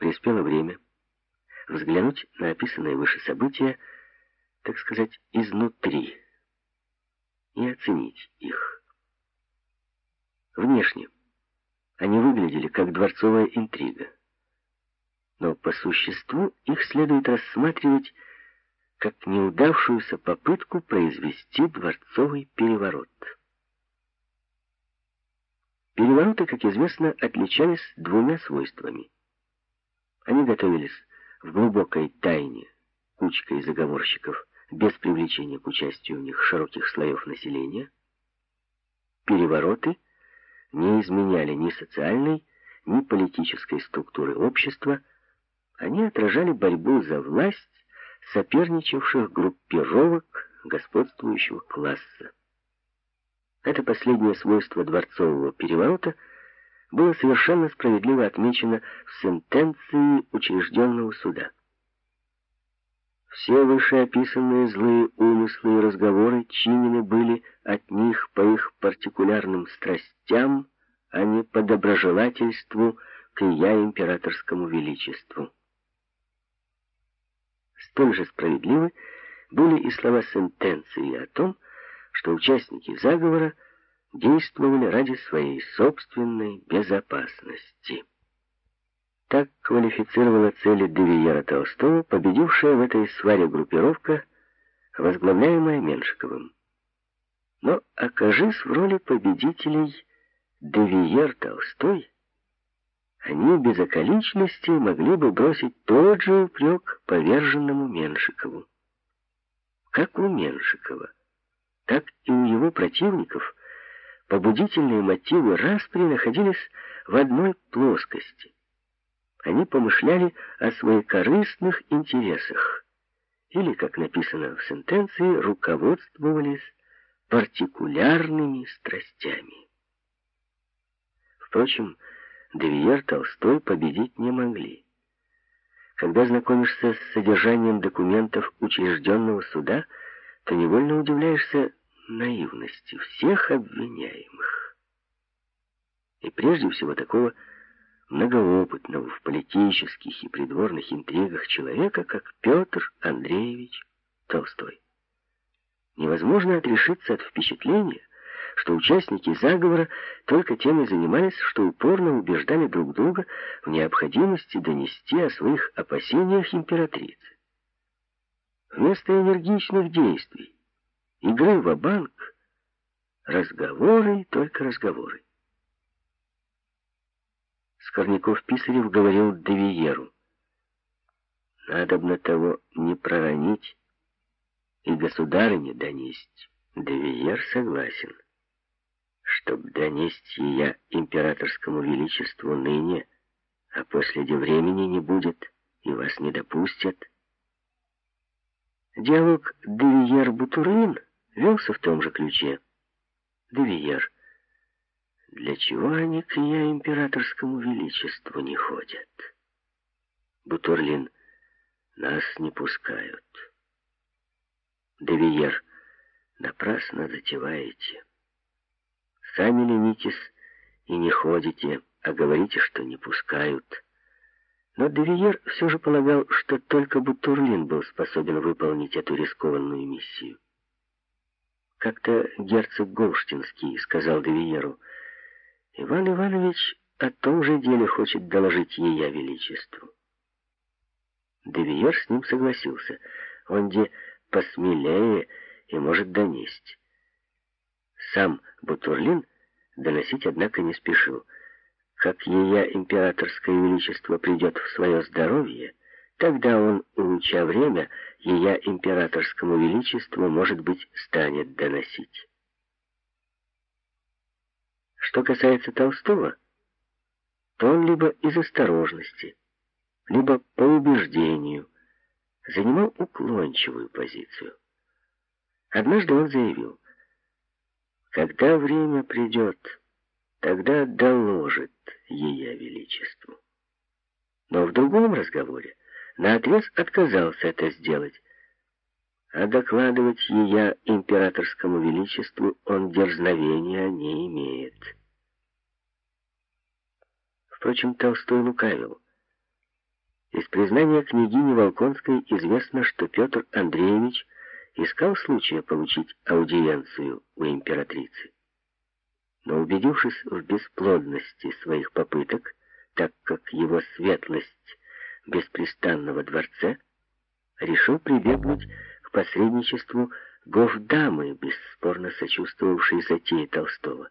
приспело время взглянуть на описанные выше события, так сказать, изнутри и оценить их. Внешне они выглядели как дворцовая интрига, но по существу их следует рассматривать как неудавшуюся попытку произвести дворцовый переворот. Перевороты, как известно, отличались двумя свойствами. Они готовились в глубокой тайне кучкой заговорщиков, без привлечения к участию в них широких слоев населения. Перевороты не изменяли ни социальной, ни политической структуры общества, они отражали борьбу за власть соперничавших группировок господствующего класса. Это последнее свойство дворцового переворота было совершенно справедливо отмечено в сентенции учрежденного суда. Все вышеописанные злые умыслы и разговоры чинены были от них по их партикулярным страстям, а не по доброжелательству к я императорскому величеству. Столь же справедливы были и слова сентенции о том, что участники заговора действовали ради своей собственной безопасности. Так квалифицировала цели Девиера Толстого, победившая в этой сваре группировка, возглавляемая Меншиковым. Но окажись в роли победителей Девиер Толстой, они без околичности могли бы бросить тот же упрек поверженному Меншикову. Как у Меншикова, так и у его противников побудительные мотивы распри находились в одной плоскости. Они помышляли о своих корыстных интересах или, как написано в сентенции, руководствовались партикулярными страстями. Впрочем, Девиер Толстой победить не могли. Когда знакомишься с содержанием документов учрежденного суда, то невольно удивляешься наивности всех обвиняемых. И прежде всего такого многоопытного в политических и придворных интригах человека, как Петр Андреевич Толстой. Невозможно отрешиться от впечатления, что участники заговора только тем и занимались, что упорно убеждали друг друга в необходимости донести о своих опасениях императрице. Вместо энергичных действий, игры в банк разговоры и только разговоры. Скорняков-Писарев говорил Девиеру, «Надобно того не проронить и государыне донесть». Девиер согласен чтоб донести я императорскому величеству ныне, а после де времени не будет, и вас не допустят. Диалог Девиер-Бутурлин велся в том же ключе. Девиер, для чего они к я императорскому величеству не ходят? Бутурлин, нас не пускают. Девиер, напрасно затеваете. Сами ленитесь и не ходите, а говорите, что не пускают. Но Девиер все же полагал, что только Бутурлин был способен выполнить эту рискованную миссию. Как-то герцог Голштинский сказал Девиеру, «Иван Иванович о том же деле хочет доложить Ея Величеству». Девиер с ним согласился. Он где посмелее и может донести. Сам Бутурлин доносить, однако, не спешил. Как ее императорское величество придет в свое здоровье, тогда он, улуча время, ее императорскому величеству, может быть, станет доносить. Что касается Толстого, то он либо из осторожности, либо по убеждению занимал уклончивую позицию. Однажды он заявил, когда время придет, тогда доложит ее величеству. Но в другом разговоре наотрез отказался это сделать, а докладывать ее императорскому величеству он дерзновения не имеет. Впрочем, Толстой лукавил. Из признания княгини Волконской известно, что Петр Андреевич искал случая получить аудиенцию у императрицы. Но убедившись в бесплодности своих попыток, так как его светлость беспрестанного дворце, решил прибегнуть к посредничеству Гофдамы, бесспорно сочувствовавшей затее Толстого.